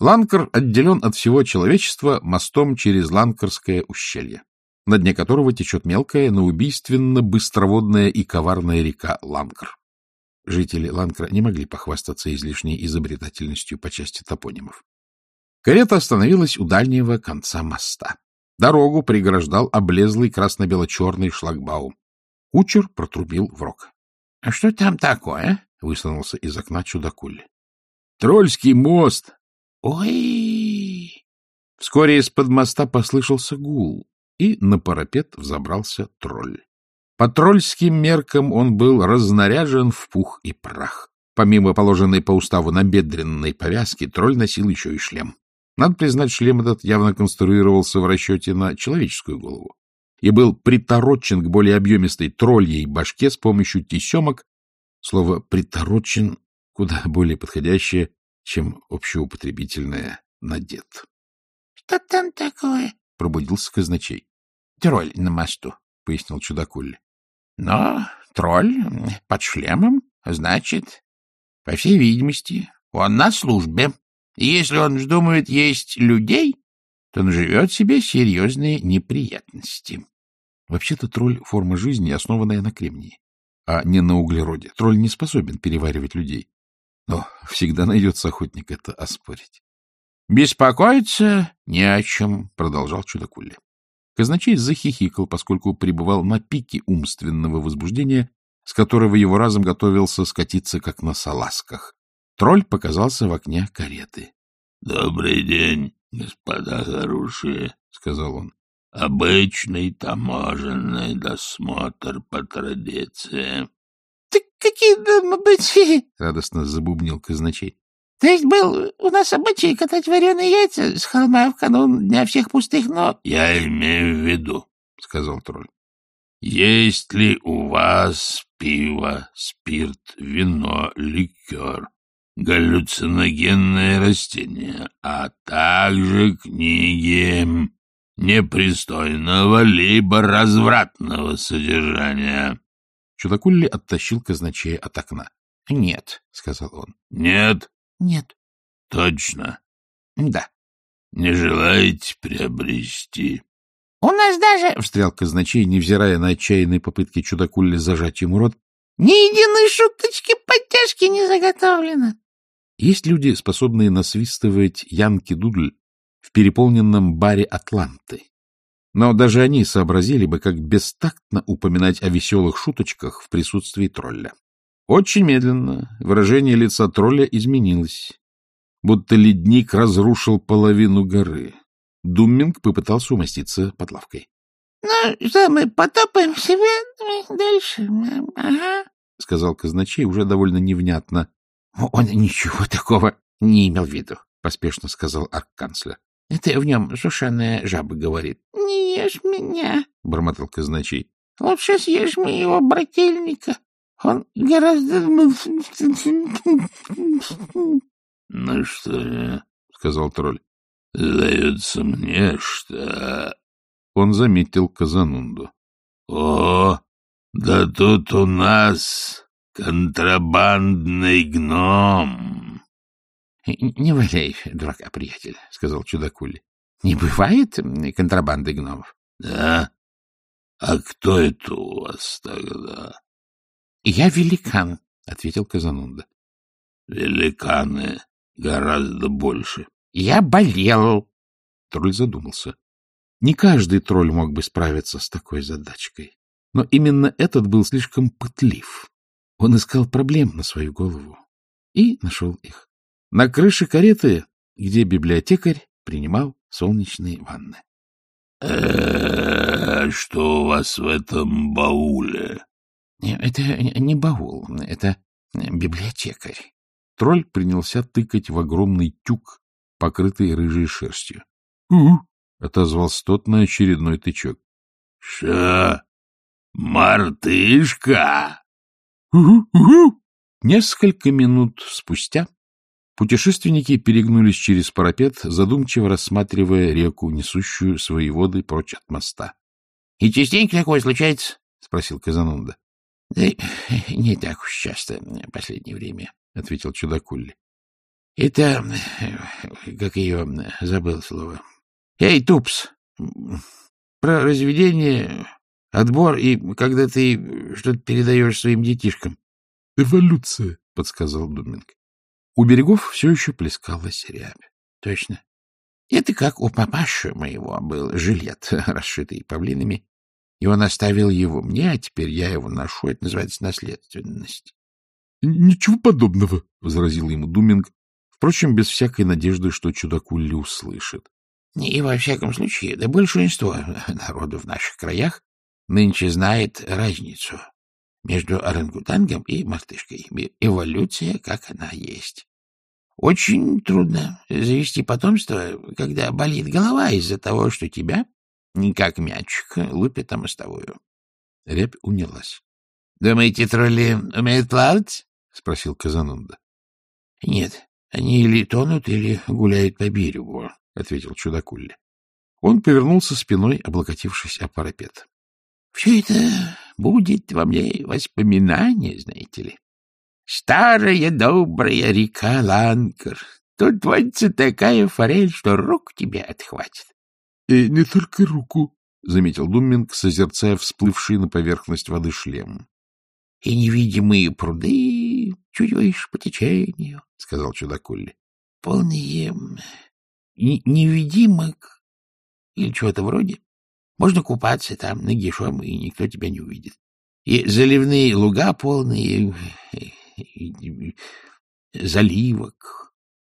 Ланкар отделен от всего человечества мостом через Ланкарское ущелье, на дне которого течет мелкая, но убийственно быстроводная и коварная река Ланкар. Жители Ланкра не могли похвастаться излишней изобретательностью по части топонимов. Карета остановилась у дальнего конца моста. Дорогу преграждал облезлый красно-бело-черный шлагбаум. Кучер протрубил в рог. — А что там такое? — высунулся из окна чудакули. — Трольский мост! — Ой! Вскоре из-под моста послышался гул, и на парапет взобрался тролль. По трольским меркам он был разнаряжен в пух и прах. Помимо положенной по уставу набедренной повязки, тролль носил еще и шлем. Надо признать, шлем этот явно конструировался в расчете на человеческую голову и был приторочен к более объемистой тролльей башке с помощью тесемок. Слово «приторочен» куда более подходящее, чем общеупотребительное «надет». — Что там такое? — пробудился казначей. — Тролль на мосту, — пояснил чудакуль. — Но тролль под шлемом, значит, по всей видимости, он на службе. И если он вздумает есть людей, то наживет себе серьезные неприятности. Вообще-то тролль — форма жизни, основанная на кремнии, а не на углероде. Тролль не способен переваривать людей. Но всегда найдется охотник это оспорить. — Беспокоиться не о чем, — продолжал чудакуля. Казначей захихикал, поскольку пребывал на пике умственного возбуждения, с которого его разом готовился скатиться, как на салазках. Тролль показался в окне кареты. — Добрый день, господа хорошие, — сказал он. — Обычный таможенный досмотр по традиции. — Так какие там обычаи? — радостно забубнил казначей. — То есть был у нас обычай катать вареные яйца с холма в канун Дня всех пустых, но... — Я имею в виду, — сказал тролль. — Есть ли у вас пиво, спирт, вино, ликер, галлюциногенные растения, а также книги непристойного либо развратного содержания. Чудакулли оттащил казначея от окна. — Нет, — сказал он. — Нет? — Нет. — Точно? — Да. — Не желаете приобрести? — У нас даже, — встрял казначей, невзирая на отчаянные попытки чудакулли зажать ему рот, — ни единой шуточки подтяжки не заготовлено. Есть люди, способные насвистывать Янки-Дудль в переполненном баре Атланты. Но даже они сообразили бы, как бестактно упоминать о веселых шуточках в присутствии тролля. Очень медленно выражение лица тролля изменилось, будто ледник разрушил половину горы. Думминг попытался умоститься под лавкой. — Ну, что, мы потопаем себе дальше? Ага, — сказал казначей уже довольно невнятно. — Он ничего такого не имел в виду, — поспешно сказал арканцлер. — Это в нем сушеная жаба говорит. — Не ешь меня, — бормотал казначей. — Лучше съешь моего брательника. Он гораздо... — Ну что сказал тролль, — сдается мне, что... Он заметил Казанунду. — О, да тут у нас контрабандный гном. — Не валяй, дурака, приятель, — сказал чудакули. — Не бывает контрабанды гномов? — Да? А кто это у вас тогда? — Я великан, — ответил Казанунда. — Великаны гораздо больше. — Я болел. Тролль задумался. Не каждый тролль мог бы справиться с такой задачкой. Но именно этот был слишком пытлив. Он искал проблем на свою голову и нашел их. На крыше кареты, где библиотекарь принимал солнечные ванны. — Э, что у вас в этом бауле? — Это не баул, это библиотекарь. Тролль принялся тыкать в огромный тюк, покрытый рыжей шерстью. — Угу, — отозвался тот на очередной тычок. — Что? Мартышка? Угу, угу. Несколько минут спустя путешественники перегнулись через парапет, задумчиво рассматривая реку, несущую свои воды прочь от моста. — И частенько такое случается? — спросил Казанунда. — Да не так уж часто в последнее время, — ответил чудакулли. — Это... Как ее... Забыл слово. Эй, Тупс! Про разведение, отбор и когда ты что-то передаешь своим детишкам. — Эволюция, — подсказал Думинг. У берегов все еще плескалась рябь. — Точно. Это как у папаши моего был жилет, расшитый павлинами, и он оставил его мне, а теперь я его ношу. Это называется наследственность. — Ничего подобного, — возразил ему Думинг, впрочем, без всякой надежды, что чудакулли услышит. И, во всяком случае, да большинство народу в наших краях нынче знает разницу между орангутангом и мартышкой. Эволюция, как она есть. Очень трудно завести потомство, когда болит голова из-за того, что тебя, как мячик, лупит о мостовую. Рябь унялась. — Думаете, тролли умеют плавать? — спросил Казанунда. — Нет, они или тонут, или гуляют по берегу, — ответил чудакулли. Он повернулся спиной, облокотившись о парапет. — Все это будет во мне воспоминание, знаете ли. Старая добрая река Ланкер. Тут водится такая форель, что руку тебе отхватит. — И не только руку, — заметил Думминг, созерцая всплывший на поверхность воды шлем. — И невидимые пруды выше по течению, — сказал чудакулли. — Полные невидимок или чего-то вроде. Можно купаться там нагишом, и никто тебя не увидит. И заливные луга полные заливок,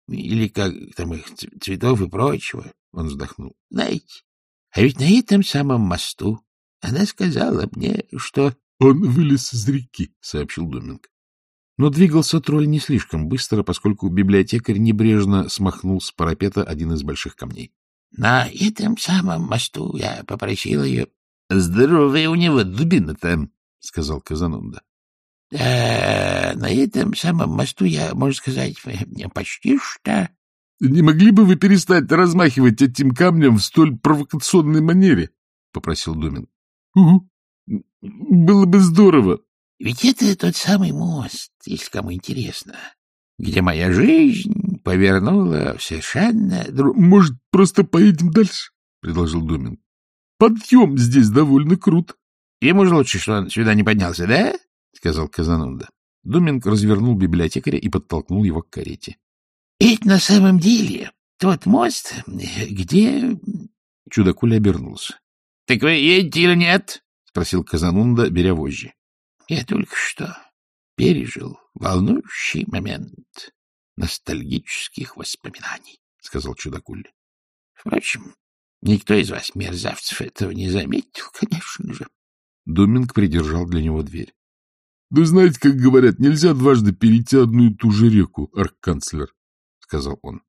или как там их, цветов и прочего. Он вздохнул. Знаете, а ведь на этом самом мосту она сказала мне, что... — Он вылез из реки, — сообщил Доминг. Но двигался тролль не слишком быстро, поскольку библиотекарь небрежно смахнул с парапета один из больших камней. — На этом самом мосту я попросил ее... — Здоровая у него дубина-то, — сказал Казанунда. — Да, на этом самом мосту я, можно сказать, почти что... — Не могли бы вы перестать размахивать этим камнем в столь провокационной манере? — попросил Думин. — Угу. Было бы здорово. Ведь это тот самый мост, если кому интересно, где моя жизнь повернула в совершенно... Может, просто поедем дальше? — предложил Думин. — Подъем здесь довольно крут. — Ему же лучше, что он сюда не поднялся, да? — сказал Казанунда. Думинг развернул библиотекаря и подтолкнул его к карете. — Это на самом деле тот мост, где... Чудакуля обернулся. — Так вы едете или нет? — спросил Казанунда, беря вожжи. Я только что пережил волнующий момент ностальгических воспоминаний, — сказал чудакулли. Впрочем, никто из вас, мерзавцев, этого не заметил, конечно же. Думинг придержал для него дверь. — Да знаете, как говорят, нельзя дважды перейти одну и ту же реку, арк-канцлер, — сказал он.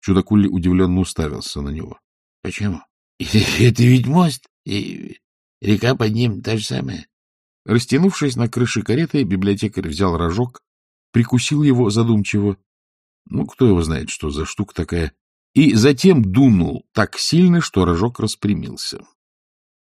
Чудакулли удивленно уставился на него. — Почему? Это ведь мост, и река под ним та же самая. Растянувшись на крыше кареты, библиотекарь взял рожок, прикусил его задумчиво. Ну, кто его знает, что за штука такая. И затем дунул так сильно, что рожок распрямился.